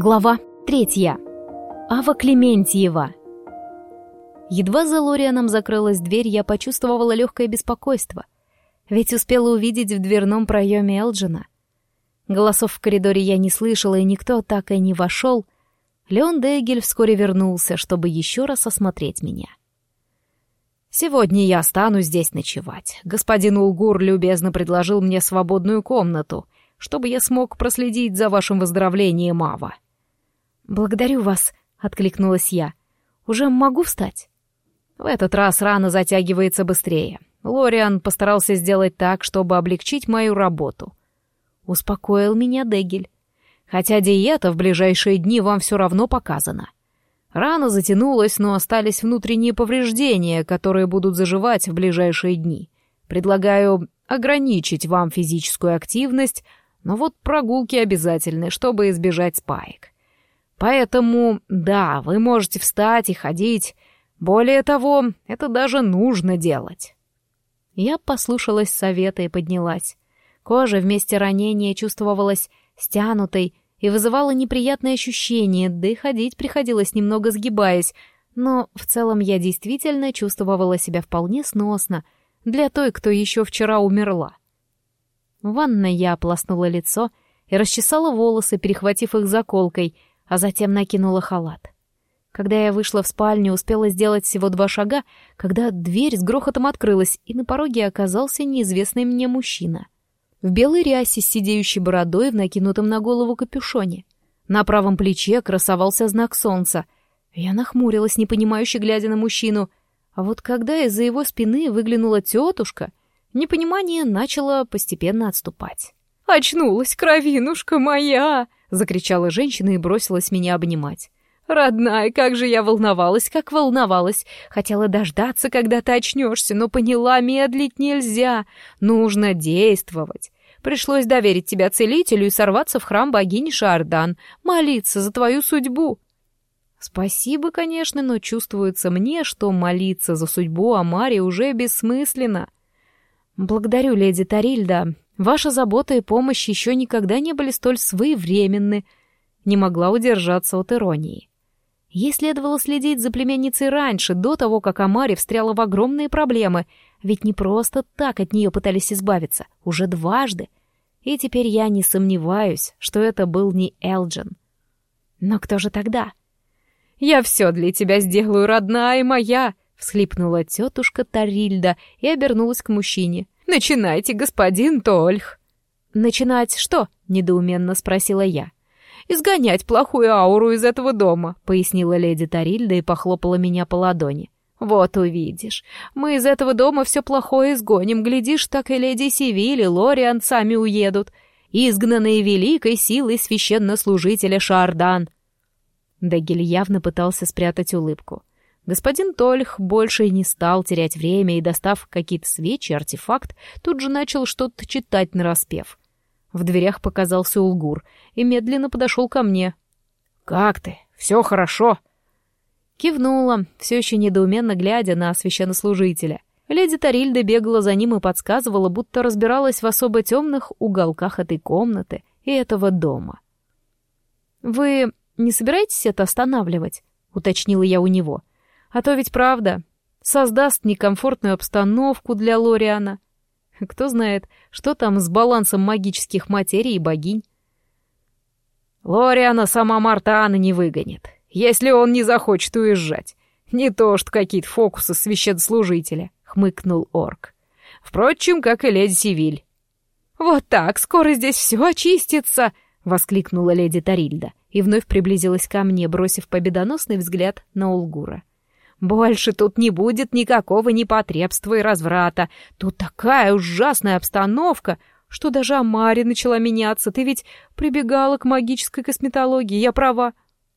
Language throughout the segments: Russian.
Глава третья. Ава Клементьева. Едва за Лорианом закрылась дверь, я почувствовала легкое беспокойство. Ведь успела увидеть в дверном проеме Элджина. Голосов в коридоре я не слышала, и никто так и не вошел. Леон Дегель вскоре вернулся, чтобы еще раз осмотреть меня. «Сегодня я стану здесь ночевать. Господин Улгур любезно предложил мне свободную комнату, чтобы я смог проследить за вашим выздоровлением, Ава». «Благодарю вас», — откликнулась я. «Уже могу встать?» В этот раз рана затягивается быстрее. Лориан постарался сделать так, чтобы облегчить мою работу. Успокоил меня Дегель. Хотя диета в ближайшие дни вам все равно показана. Рана затянулась, но остались внутренние повреждения, которые будут заживать в ближайшие дни. Предлагаю ограничить вам физическую активность, но вот прогулки обязательны, чтобы избежать спаек. Поэтому, да, вы можете встать и ходить. Более того, это даже нужно делать. Я послушалась совета и поднялась. Кожа вместе ранения чувствовалась стянутой и вызывала неприятные ощущения, да и ходить приходилось немного сгибаясь, но в целом я действительно чувствовала себя вполне сносно для той, кто еще вчера умерла. В ванной я ополоснула лицо и расчесала волосы, перехватив их заколкой — а затем накинула халат. Когда я вышла в спальню, успела сделать всего два шага, когда дверь с грохотом открылась, и на пороге оказался неизвестный мне мужчина. В белой рясе с сидеющей бородой в накинутом на голову капюшоне. На правом плече красовался знак солнца. Я нахмурилась, непонимающе глядя на мужчину. А вот когда из-за его спины выглянула тетушка, непонимание начало постепенно отступать. «Очнулась, кровинушка моя!» — закричала женщина и бросилась меня обнимать. «Родная, как же я волновалась, как волновалась! Хотела дождаться, когда ты очнешься, но поняла, медлить нельзя. Нужно действовать. Пришлось доверить тебя целителю и сорваться в храм богини Шардан, молиться за твою судьбу». Спасибо, конечно, но чувствуется мне, что молиться за судьбу Амари уже бессмысленно. Благодарю, леди Тарильда. Ваша забота и помощь еще никогда не были столь своевременны. Не могла удержаться от иронии. Ей следовало следить за племянницей раньше, до того, как Амари встряла в огромные проблемы, ведь не просто так от нее пытались избавиться, уже дважды. И теперь я не сомневаюсь, что это был не Элджин. Но кто же тогда? «Я все для тебя сделаю, родная моя!» — всхлипнула тетушка Тарильда и обернулась к мужчине — Начинайте, господин Тольх. Начинать что? недоуменно спросила я. Изгонять плохую ауру из этого дома, пояснила леди Тарильда и похлопала меня по ладони. Вот увидишь. Мы из этого дома все плохое изгоним, глядишь, так и леди Севиль и Лориан сами уедут, изгнанные великой силой священнослужителя Шардан. Дагель явно пытался спрятать улыбку. Господин Тольх больше и не стал терять время и, достав какие-то свечи, артефакт, тут же начал что-то читать нараспев. В дверях показался Улгур и медленно подошел ко мне. «Как ты? Все хорошо?» Кивнула, все еще недоуменно глядя на священнослужителя. Леди Тарильда бегала за ним и подсказывала, будто разбиралась в особо темных уголках этой комнаты и этого дома. «Вы не собираетесь это останавливать?» — уточнила я у него. А то ведь правда. Создаст некомфортную обстановку для Лориана. Кто знает, что там с балансом магических материй и богинь. Лориана сама Мартаана не выгонит, если он не захочет уезжать. Не то что какие-то фокусы священслужителя, хмыкнул орк. Впрочем, как и леди Сивиль. «Вот так, скоро здесь все очистится!» — воскликнула леди Тарильда и вновь приблизилась ко мне, бросив победоносный взгляд на Улгура. Больше тут не будет никакого непотребства и разврата. Тут такая ужасная обстановка, что даже Амари начала меняться. Ты ведь прибегала к магической косметологии, я права.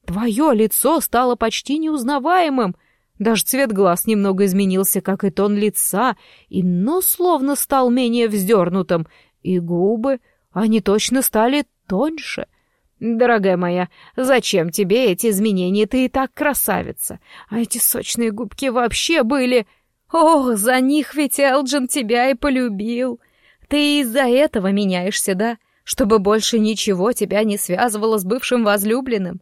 Твое лицо стало почти неузнаваемым. Даже цвет глаз немного изменился, как и тон лица, и нос словно стал менее вздернутым, и губы, они точно стали тоньше — «Дорогая моя, зачем тебе эти изменения? Ты и так красавица. А эти сочные губки вообще были... Ох, за них ведь Элджин тебя и полюбил. Ты из-за этого меняешься, да? чтобы больше ничего тебя не связывало с бывшим возлюбленным.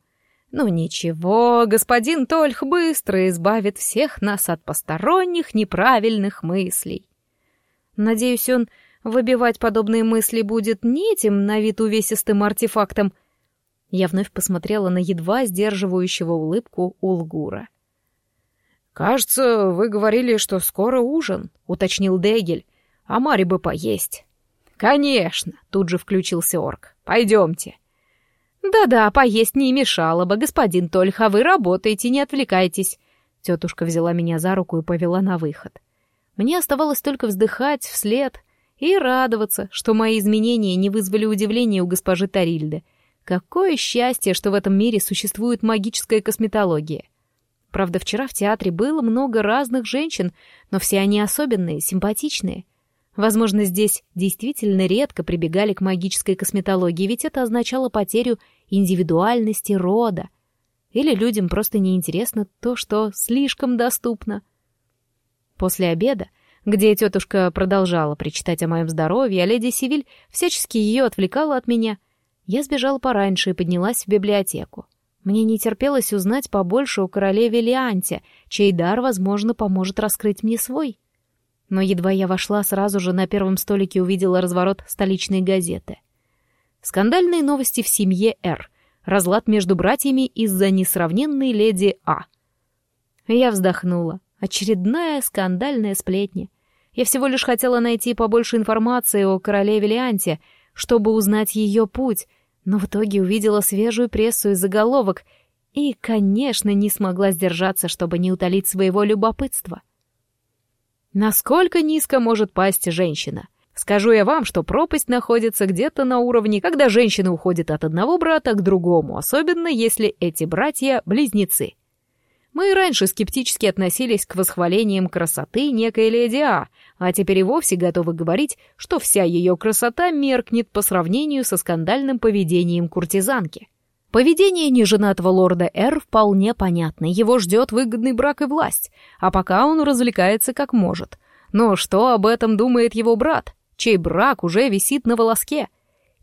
Ну ничего, господин Тольх быстро избавит всех нас от посторонних неправильных мыслей. Надеюсь, он выбивать подобные мысли будет не этим на вид увесистым артефактом. Я вновь посмотрела на едва сдерживающего улыбку Улгура. «Кажется, вы говорили, что скоро ужин», — уточнил Дегель. «А Маре бы поесть». «Конечно», — тут же включился орк. «Пойдемте». «Да-да, поесть не мешало бы, господин Тольха, вы работаете, не отвлекайтесь». Тетушка взяла меня за руку и повела на выход. Мне оставалось только вздыхать вслед и радоваться, что мои изменения не вызвали удивления у госпожи Тарильды. Какое счастье, что в этом мире существует магическая косметология. Правда, вчера в театре было много разных женщин, но все они особенные, симпатичные. Возможно, здесь действительно редко прибегали к магической косметологии, ведь это означало потерю индивидуальности рода. Или людям просто неинтересно то, что слишком доступно. После обеда, где тетушка продолжала причитать о моем здоровье, а леди Сивиль всячески ее отвлекала от меня, я сбежала пораньше и поднялась в библиотеку. Мне не терпелось узнать побольше о королеве Лианте, чей дар, возможно, поможет раскрыть мне свой. Но едва я вошла, сразу же на первом столике увидела разворот столичной газеты. Скандальные новости в семье Р. Разлад между братьями из-за несравненной леди А. Я вздохнула. Очередная скандальная сплетня. Я всего лишь хотела найти побольше информации о королеве Лианте, чтобы узнать ее путь, но в итоге увидела свежую прессу и заголовок и, конечно, не смогла сдержаться, чтобы не утолить своего любопытства. Насколько низко может пасть женщина? Скажу я вам, что пропасть находится где-то на уровне, когда женщина уходит от одного брата к другому, особенно если эти братья — близнецы. Мы и раньше скептически относились к восхвалениям красоты некой леди А, а теперь и вовсе готовы говорить, что вся ее красота меркнет по сравнению со скандальным поведением куртизанки. Поведение неженатого лорда Р вполне понятно, его ждет выгодный брак и власть, а пока он развлекается как может. Но что об этом думает его брат, чей брак уже висит на волоске?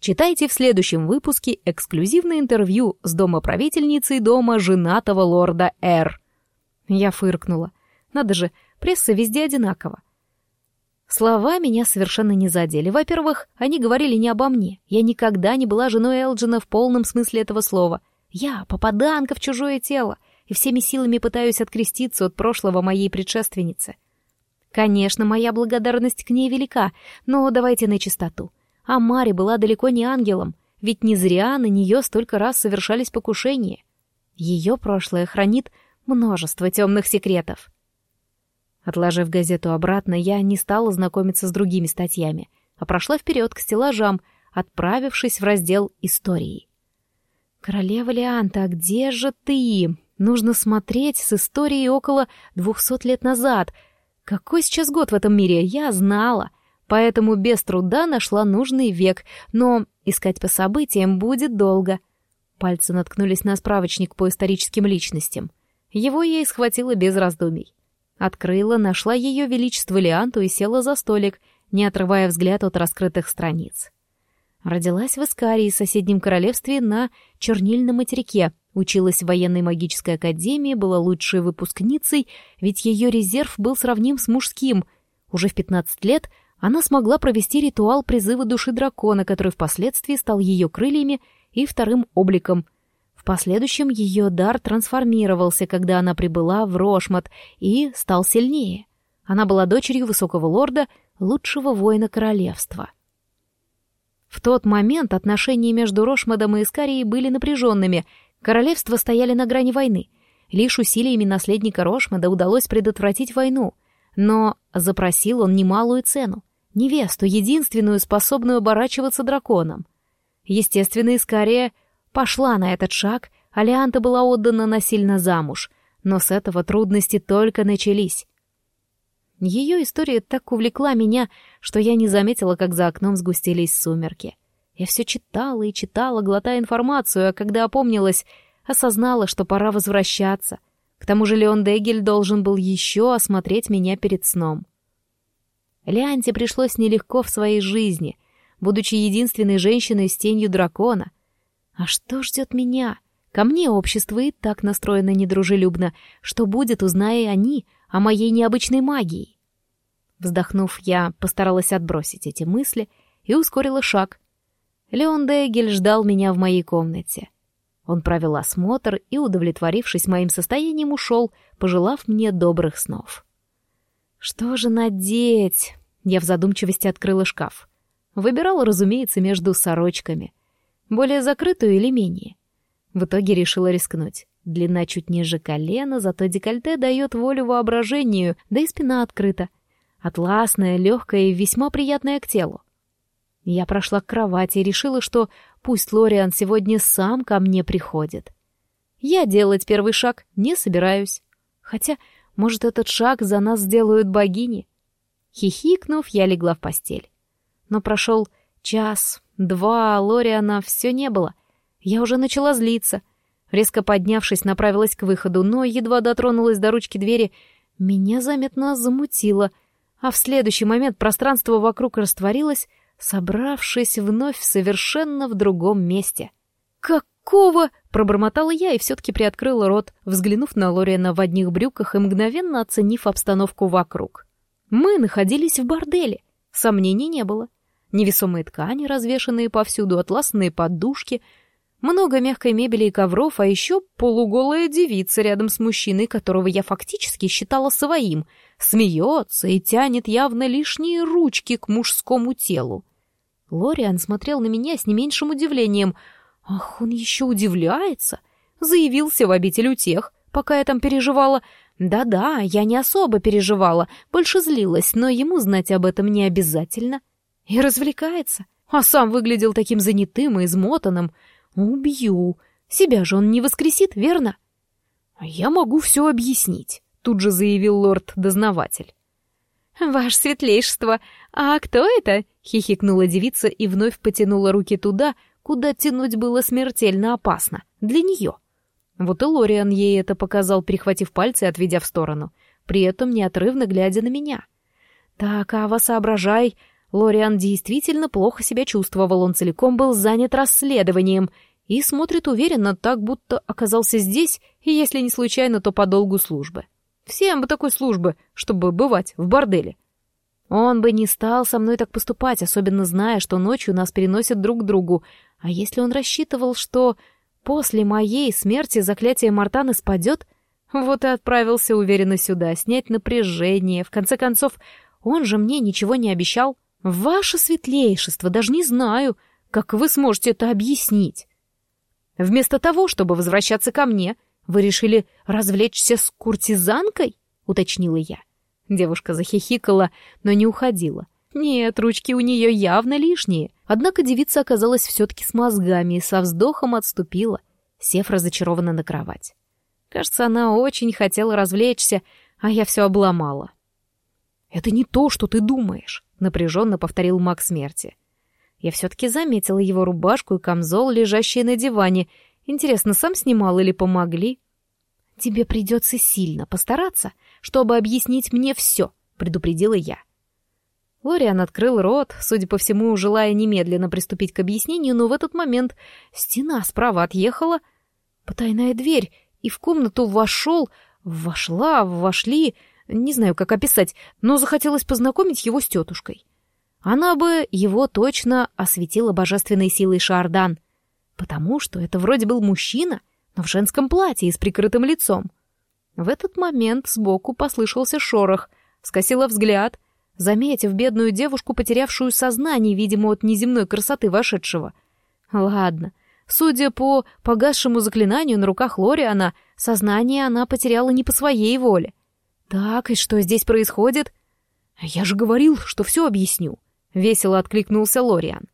Читайте в следующем выпуске эксклюзивное интервью с домоправительницей дома женатого лорда Р. Я фыркнула. Надо же, пресса везде одинакова. Слова меня совершенно не задели. Во-первых, они говорили не обо мне. Я никогда не была женой Элджина в полном смысле этого слова. Я попаданка в чужое тело и всеми силами пытаюсь откреститься от прошлого моей предшественницы. Конечно, моя благодарность к ней велика, но давайте на чистоту. А Мари была далеко не ангелом, ведь не зря на нее столько раз совершались покушения. Ее прошлое хранит множество темных секретов. Отложив газету обратно, я не стала знакомиться с другими статьями, а прошла вперед к стеллажам, отправившись в раздел «Истории». «Королева Леанта, а где же ты? Нужно смотреть с историей около двухсот лет назад. Какой сейчас год в этом мире, я знала, поэтому без труда нашла нужный век, но искать по событиям будет долго». Пальцы наткнулись на справочник по историческим личностям. Его я и схватила без раздумий. Открыла, нашла ее величество Лианту и села за столик, не отрывая взгляд от раскрытых страниц. Родилась в Искарии, соседнем королевстве, на Чернильном материке, училась в военной магической академии, была лучшей выпускницей, ведь ее резерв был сравним с мужским. Уже в 15 лет она смогла провести ритуал призыва души дракона, который впоследствии стал ее крыльями и вторым обликом — последующем ее дар трансформировался, когда она прибыла в Рошмат и стал сильнее. Она была дочерью высокого лорда, лучшего воина королевства. В тот момент отношения между Рошмадом и Искарией были напряженными, королевства стояли на грани войны. Лишь усилиями наследника Рошмада удалось предотвратить войну, но запросил он немалую цену — невесту, единственную, способную оборачиваться драконом. Естественно, Искария — пошла на этот шаг, Алианта была отдана насильно замуж, но с этого трудности только начались. Ее история так увлекла меня, что я не заметила, как за окном сгустились сумерки. Я все читала и читала, глотая информацию, а когда опомнилась, осознала, что пора возвращаться. К тому же Леон Дегель должен был еще осмотреть меня перед сном. Лианте пришлось нелегко в своей жизни. будучи единственной женщиной с тенью дракона. А что ждет меня? Ко мне общество и так настроено недружелюбно. Что будет, узная они о моей необычной магии? Вздохнув, я постаралась отбросить эти мысли и ускорила шаг. Леон Дегель ждал меня в моей комнате. Он провел осмотр и, удовлетворившись моим состоянием, ушел, пожелав мне добрых снов. Что же надеть? Я в задумчивости открыла шкаф. Выбирала, разумеется, между сорочками. Более закрытую или менее. В итоге решила рискнуть. Длина чуть ниже колена, зато декольте дает волю воображению, да и спина открыта. Атласная, легкая и весьма приятная к телу. Я прошла к кровати и решила, что пусть Лориан сегодня сам ко мне приходит. Я делать первый шаг не собираюсь. Хотя, может, этот шаг за нас сделают богини. Хихикнув, я легла в постель. Но прошел час, два, Лориана все не было — я уже начала злиться. Резко поднявшись, направилась к выходу, но едва дотронулась до ручки двери, меня заметно замутило, а в следующий момент пространство вокруг растворилось, собравшись вновь совершенно в другом месте. «Какого?» — пробормотала я и все-таки приоткрыла рот, взглянув на Лориана в одних брюках и мгновенно оценив обстановку вокруг. Мы находились в борделе, сомнений не было. Невесомые ткани, развешанные повсюду, атласные подушки — много мягкой мебели и ковров, а еще полуголая девица рядом с мужчиной, которого я фактически считала своим, смеется и тянет явно лишние ручки к мужскому телу. Лориан смотрел на меня с не меньшим удивлением. Ах, он еще удивляется. Заявился в обитель утех, пока я там переживала. Да-да, я не особо переживала, больше злилась, но ему знать об этом не обязательно. И развлекается. А сам выглядел таким занятым и измотанным — «Убью. Себя же он не воскресит, верно?» «Я могу все объяснить», — тут же заявил лорд-дознаватель. «Ваше светлейшество, а кто это?» — хихикнула девица и вновь потянула руки туда, куда тянуть было смертельно опасно. Для нее. Вот и Лориан ей это показал, перехватив пальцы и отведя в сторону, при этом неотрывно глядя на меня. «Так, Ава, соображай, Лориан действительно плохо себя чувствовал, он целиком был занят расследованием и смотрит уверенно, так будто оказался здесь, и если не случайно, то по долгу службы. Всем бы такой службы, чтобы бывать в борделе. Он бы не стал со мной так поступать, особенно зная, что ночью нас переносят друг к другу. А если он рассчитывал, что после моей смерти заклятие Мартаны спадет, вот и отправился уверенно сюда, снять напряжение. В конце концов, он же мне ничего не обещал. «Ваше светлейшество, даже не знаю, как вы сможете это объяснить. Вместо того, чтобы возвращаться ко мне, вы решили развлечься с куртизанкой?» — уточнила я. Девушка захихикала, но не уходила. Нет, ручки у нее явно лишние. Однако девица оказалась все-таки с мозгами и со вздохом отступила, сев разочарованно на кровать. Кажется, она очень хотела развлечься, а я все обломала. «Это не то, что ты думаешь. — напряженно повторил маг смерти. Я все-таки заметила его рубашку и камзол, лежащие на диване. Интересно, сам снимал или помогли? «Тебе придется сильно постараться, чтобы объяснить мне все», — предупредила я. Лориан открыл рот, судя по всему, желая немедленно приступить к объяснению, но в этот момент стена справа отъехала, потайная дверь, и в комнату вошел, вошла, вошли не знаю, как описать, но захотелось познакомить его с тетушкой. Она бы его точно осветила божественной силой Шардан, потому что это вроде был мужчина, но в женском платье и с прикрытым лицом. В этот момент сбоку послышался шорох, скосила взгляд, заметив бедную девушку, потерявшую сознание, видимо, от неземной красоты вошедшего. Ладно, судя по погасшему заклинанию на руках Лориана, сознание она потеряла не по своей воле. «Так, и что здесь происходит?» «Я же говорил, что все объясню», — весело откликнулся Лориан.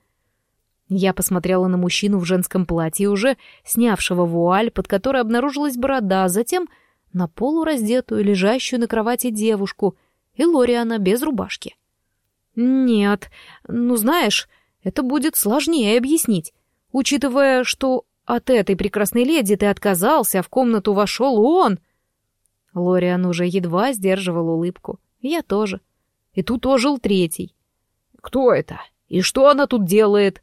Я посмотрела на мужчину в женском платье, уже снявшего вуаль, под которой обнаружилась борода, а затем на полу раздетую, лежащую на кровати девушку, и Лориана без рубашки. «Нет, ну знаешь, это будет сложнее объяснить, учитывая, что от этой прекрасной леди ты отказался, а в комнату вошел он...» Лориан уже едва сдерживал улыбку. Я тоже. И тут ожил третий. «Кто это?» — И что она тут делает?»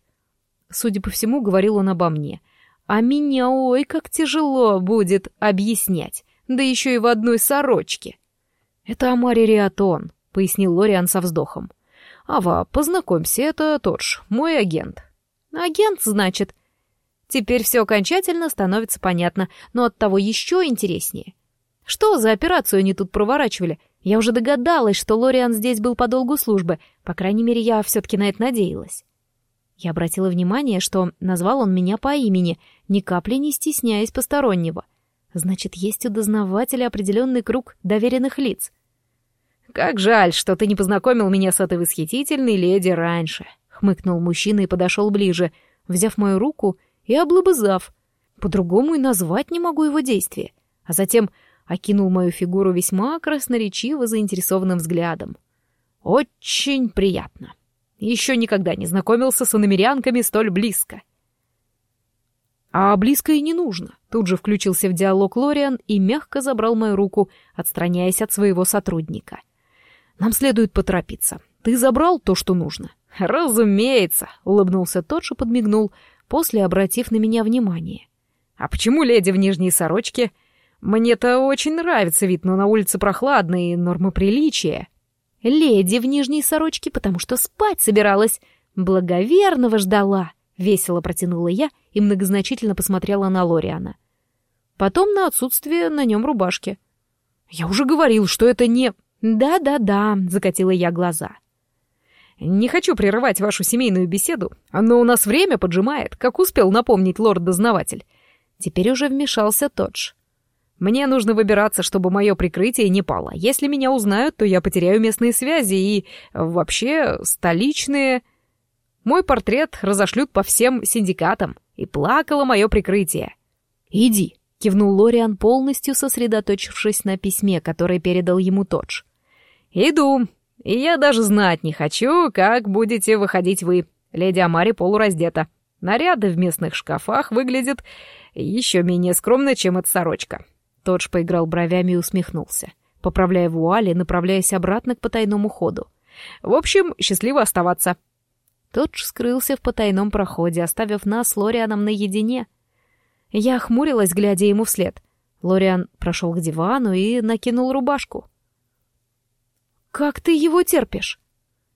Судя по всему, говорил он обо мне. «А меня, ой, как тяжело будет объяснять, да еще и в одной сорочке». «Это Амари Риатон», — пояснил Лориан со вздохом. «Ава, познакомься, это тот ж, мой агент». «Агент, значит?» Теперь все окончательно становится понятно, но оттого еще интереснее. Что за операцию они тут проворачивали? Я уже догадалась, что Лориан здесь был по долгу службы, по крайней мере, я все-таки на это надеялась. Я обратила внимание, что назвал он меня по имени, ни капли не стесняясь постороннего. Значит, есть у дознавателя определенный круг доверенных лиц. «Как жаль, что ты не познакомил меня с этой восхитительной леди раньше», — хмыкнул мужчина и подошел ближе, взяв мою руку и облобызав. По-другому и назвать не могу его действия. А затем окинул мою фигуру весьма красноречиво заинтересованным взглядом. «Очень приятно. Еще никогда не знакомился с иномерянками столь близко». «А близко и не нужно», — тут же включился в диалог Лориан и мягко забрал мою руку, отстраняясь от своего сотрудника. «Нам следует поторопиться. Ты забрал то, что нужно?» «Разумеется», — улыбнулся тот же подмигнул, после обратив на меня внимание. «А почему леди в нижней сорочке? Мне-то очень нравится вид, но на улице прохладно и нормы приличия». «Леди в нижней сорочке, потому что спать собиралась. Благоверного ждала», — весело протянула я и многозначительно посмотрела на Лориана. Потом на отсутствие на нем рубашки. «Я уже говорил, что это не...» «Да-да-да», — закатила я глаза. Не хочу прерывать вашу семейную беседу, но у нас время поджимает, как успел напомнить лорд-дознаватель. Теперь уже вмешался Тодж. Мне нужно выбираться, чтобы мое прикрытие не пало. Если меня узнают, то я потеряю местные связи и вообще столичные... Мой портрет разошлют по всем синдикатам, и плакало мое прикрытие. «Иди», — кивнул Лориан, полностью сосредоточившись на письме, которое передал ему Тодж. «Иду», и я даже знать не хочу, как будете выходить вы. Леди Амари полураздета. Наряды в местных шкафах выглядят еще менее скромно, чем эта сорочка. Тодж поиграл бровями и усмехнулся, поправляя вуали, направляясь обратно к потайному ходу. В общем, счастливо оставаться. Тодж скрылся в потайном проходе, оставив нас с Лорианом наедине. Я охмурилась, глядя ему вслед. Лориан прошел к дивану и накинул рубашку. Как ты его терпишь?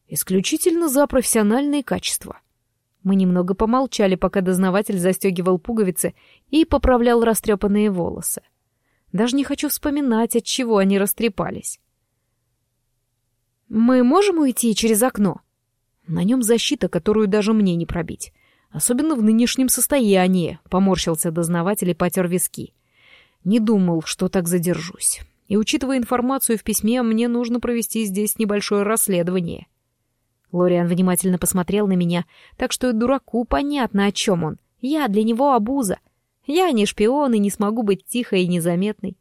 Исключительно за профессиональные качества. Мы немного помолчали, пока дознаватель застегивал пуговицы и поправлял растрепанные волосы. Даже не хочу вспоминать, от чего они растрепались. «Мы можем уйти через окно?» На нем защита, которую даже мне не пробить. Особенно в нынешнем состоянии, — поморщился дознаватель и потер виски. Не думал, что так задержусь. И учитывая информацию в письме, мне нужно провести здесь небольшое расследование. Лориан внимательно посмотрел на меня, так что и дураку понятно, о чем он. Я для него обуза. Я не шпион и не смогу быть тихой и незаметной.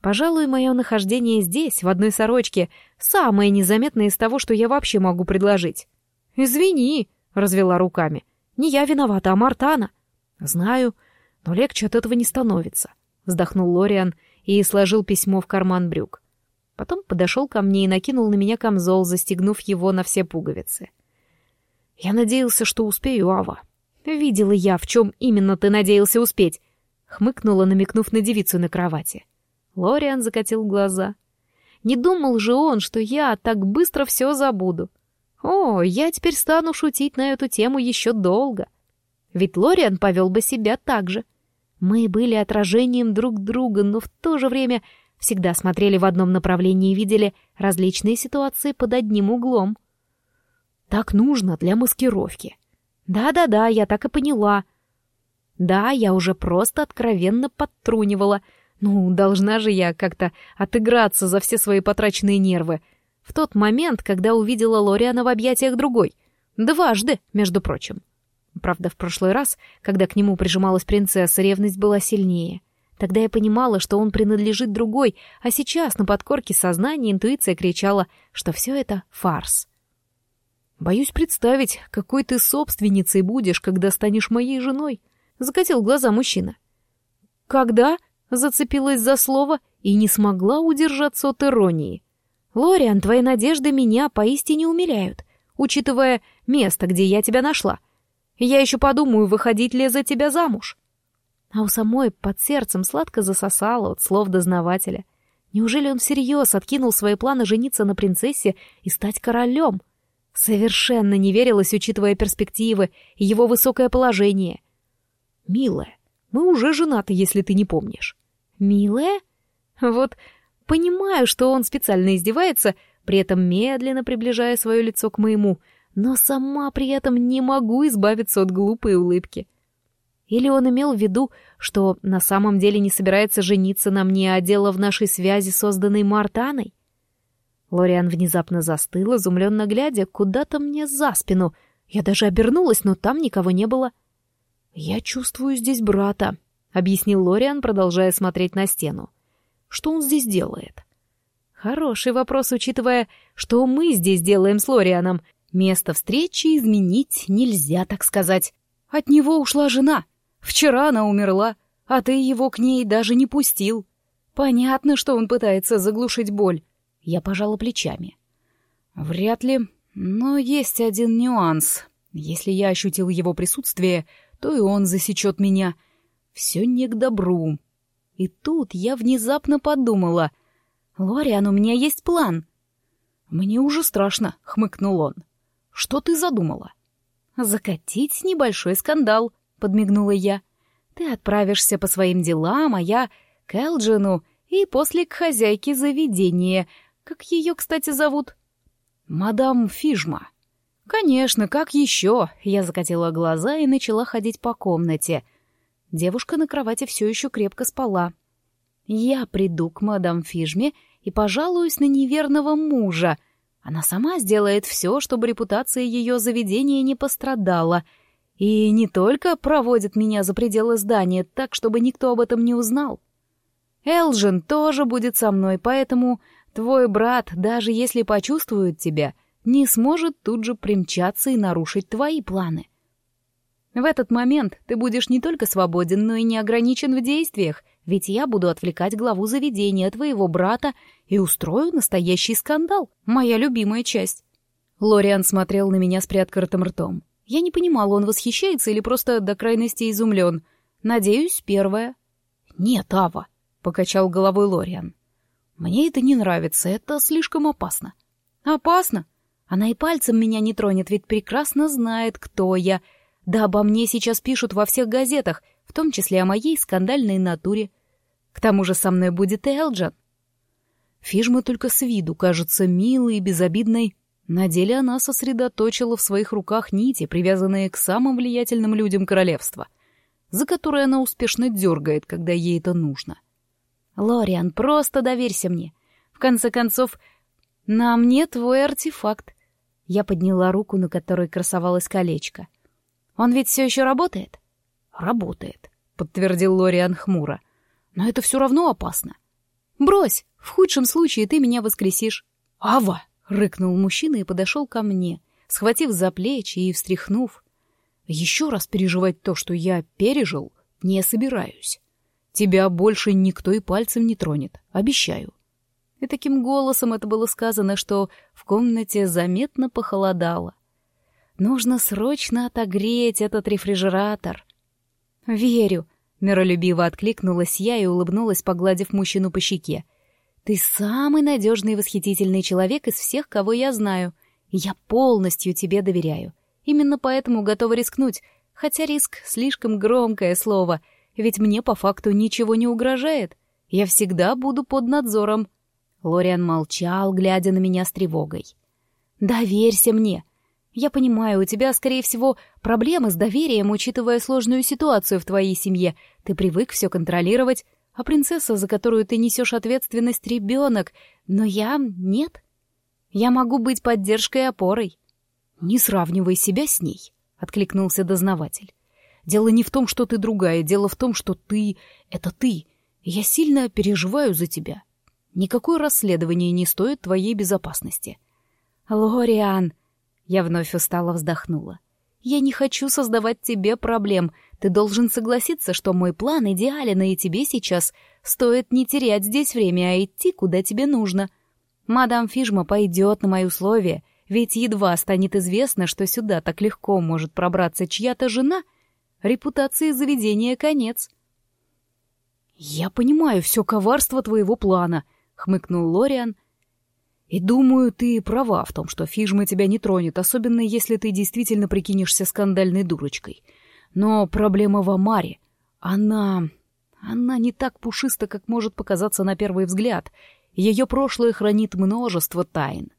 Пожалуй, мое нахождение здесь, в одной сорочке, самое незаметное из того, что я вообще могу предложить. «Извини», — развела руками. «Не я виновата, а Мартана». «Знаю, но легче от этого не становится», — вздохнул Лориан и сложил письмо в карман брюк. Потом подошел ко мне и накинул на меня камзол, застегнув его на все пуговицы. «Я надеялся, что успею, Ава». «Видела я, в чем именно ты надеялся успеть», — хмыкнула, намекнув на девицу на кровати. Лориан закатил глаза. «Не думал же он, что я так быстро все забуду. О, я теперь стану шутить на эту тему еще долго. Ведь Лориан повел бы себя так же». Мы были отражением друг друга, но в то же время всегда смотрели в одном направлении и видели различные ситуации под одним углом. Так нужно для маскировки. Да-да-да, я так и поняла. Да, я уже просто откровенно подтрунивала. Ну, должна же я как-то отыграться за все свои потраченные нервы. В тот момент, когда увидела Лориана в объятиях другой. Дважды, между прочим. Правда, в прошлый раз, когда к нему прижималась принцесса, ревность была сильнее. Тогда я понимала, что он принадлежит другой, а сейчас на подкорке сознания интуиция кричала, что все это фарс. «Боюсь представить, какой ты собственницей будешь, когда станешь моей женой», — закатил глаза мужчина. «Когда?» — зацепилась за слово и не смогла удержаться от иронии. «Лориан, твои надежды меня поистине умиляют. Учитывая место, где я тебя нашла. Я еще подумаю, выходить ли за тебя замуж. А у самой под сердцем сладко засосало от слов дознавателя. Неужели он всерьез откинул свои планы жениться на принцессе и стать королем? Совершенно не верилось, учитывая перспективы и его высокое положение. «Милая, мы уже женаты, если ты не помнишь». «Милая?» Вот понимаю, что он специально издевается, при этом медленно приближая свое лицо к моему, но сама при этом не могу избавиться от глупой улыбки. Или он имел в виду, что на самом деле не собирается жениться на мне, а дело в нашей связи, созданной Мартаной? Лориан внезапно застыл, изумленно глядя куда-то мне за спину. Я даже обернулась, но там никого не было. «Я чувствую здесь брата», — объяснил Лориан, продолжая смотреть на стену. «Что он здесь делает?» «Хороший вопрос, учитывая, что мы здесь делаем с Лорианом. Место встречи изменить нельзя, так сказать. От него ушла жена. Вчера она умерла, а ты его к ней даже не пустил. Понятно, что он пытается заглушить боль. Я пожала плечами. Вряд ли, но есть один нюанс. Если я ощутил его присутствие, то и он засечет меня. Все не к добру. И тут я внезапно подумала. «Лориан, у меня есть план». «Мне уже страшно», — хмыкнул он. «Что ты задумала?» «Закатить небольшой скандал», — подмигнула я. «Ты отправишься по своим делам, а я к Элджину и после к хозяйке заведения. Как ее, кстати, зовут?» «Мадам Фижма». «Конечно, как еще?» Я закатила глаза и начала ходить по комнате. Девушка на кровати все еще крепко спала. «Я приду к мадам Фижме и пожалуюсь на неверного мужа. Она сама сделает все, чтобы репутация ее заведения не пострадала. И не только проводит меня за пределы здания так, чтобы никто об этом не узнал. Элжин тоже будет со мной, поэтому твой брат, даже если почувствует тебя, не сможет тут же примчаться и нарушить твои планы. В этот момент ты будешь не только свободен, но и не ограничен в действиях, ведь я буду отвлекать главу заведения твоего брата и устрою настоящий скандал, моя любимая часть. Лориан смотрел на меня с приоткрытым ртом. Я не понимала, он восхищается или просто до крайности изумлен. Надеюсь, первое. «Нет, Ава», — покачал головой Лориан. «Мне это не нравится, это слишком опасно». «Опасно? Она и пальцем меня не тронет, ведь прекрасно знает, кто я. Да обо мне сейчас пишут во всех газетах, в том числе о моей скандальной натуре. К тому же со мной будет и Элджан». Фижма только с виду кажется милой и безобидной, на деле она сосредоточила в своих руках нити, привязанные к самым влиятельным людям королевства, за которые она успешно дергает, когда ей это нужно. «Лориан, просто доверься мне. В конце концов, на мне твой артефакт». Я подняла руку, на которой красовалось колечко. «Он ведь все еще работает?» «Работает», — подтвердил Лориан хмуро. «Но это все равно опасно. Брось, в худшем случае ты меня воскресишь». «Ава!» Рыкнул мужчина и подошел ко мне, схватив за плечи и встряхнув. Еще раз переживать то, что я пережил, не собираюсь. Тебя больше никто и пальцем не тронет, обещаю. И таким голосом это было сказано, что в комнате заметно похолодало. Нужно срочно отогреть этот рефрижератор. «Верю», — миролюбиво откликнулась я и улыбнулась, погладив мужчину по щеке. Ты самый надежный и восхитительный человек из всех, кого я знаю. я полностью тебе доверяю. Именно поэтому готова рискнуть, хотя риск — слишком громкое слово, ведь мне по факту ничего не угрожает. Я всегда буду под надзором». Лориан молчал, глядя на меня с тревогой. «Доверься мне. Я понимаю, у тебя, скорее всего, проблемы с доверием, учитывая сложную ситуацию в твоей семье. Ты привык все контролировать, а принцесса, за которую ты несешь ответственность, ребенок, но я нет. Я могу быть поддержкой и опорой. Не сравнивай себя с ней, откликнулся дознаватель. Дело не в том, что ты другая, дело в том, что ты — это ты. Я сильно переживаю за тебя. Никакое расследование не стоит твоей безопасности. Лориан, я вновь устало вздохнула. Я не хочу создавать тебе проблем. Ты должен согласиться, что мой план идеален, и тебе сейчас стоит не терять здесь время, а идти, куда тебе нужно. Мадам Фижма пойдет на мои условия, Ведь едва станет известно, что сюда так легко может пробраться чья-то жена, репутации заведения конец. «Я понимаю все коварство твоего плана», — хмыкнул Лориан. «И думаю, ты права в том, что Фижма тебя не тронет, особенно если ты действительно прикинешься скандальной дурочкой. Но проблема в Амаре. Она... она не так пушиста, как может показаться на первый взгляд. Ее прошлое хранит множество тайн,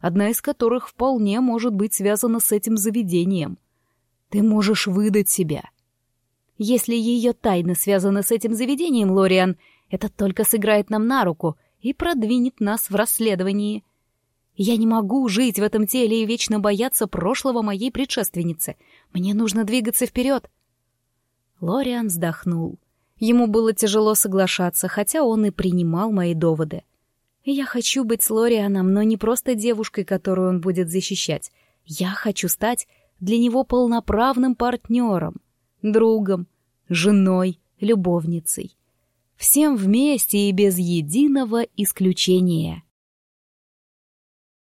одна из которых вполне может быть связана с этим заведением. Ты можешь выдать себя, если ее тайны связаны с этим заведением, Лориан, это только сыграет нам на руку и продвинет нас в расследовании. Я не могу жить в этом теле и вечно бояться прошлого моей предшественницы. Мне нужно двигаться вперед. Лориан вздохнул. Ему было тяжело соглашаться, хотя он и принимал мои доводы. Я хочу быть с Лорианом, но не просто девушкой, которую он будет защищать. Я хочу стать для него полноправным партнером другом, женой, любовницей. Всем вместе и без единого исключения.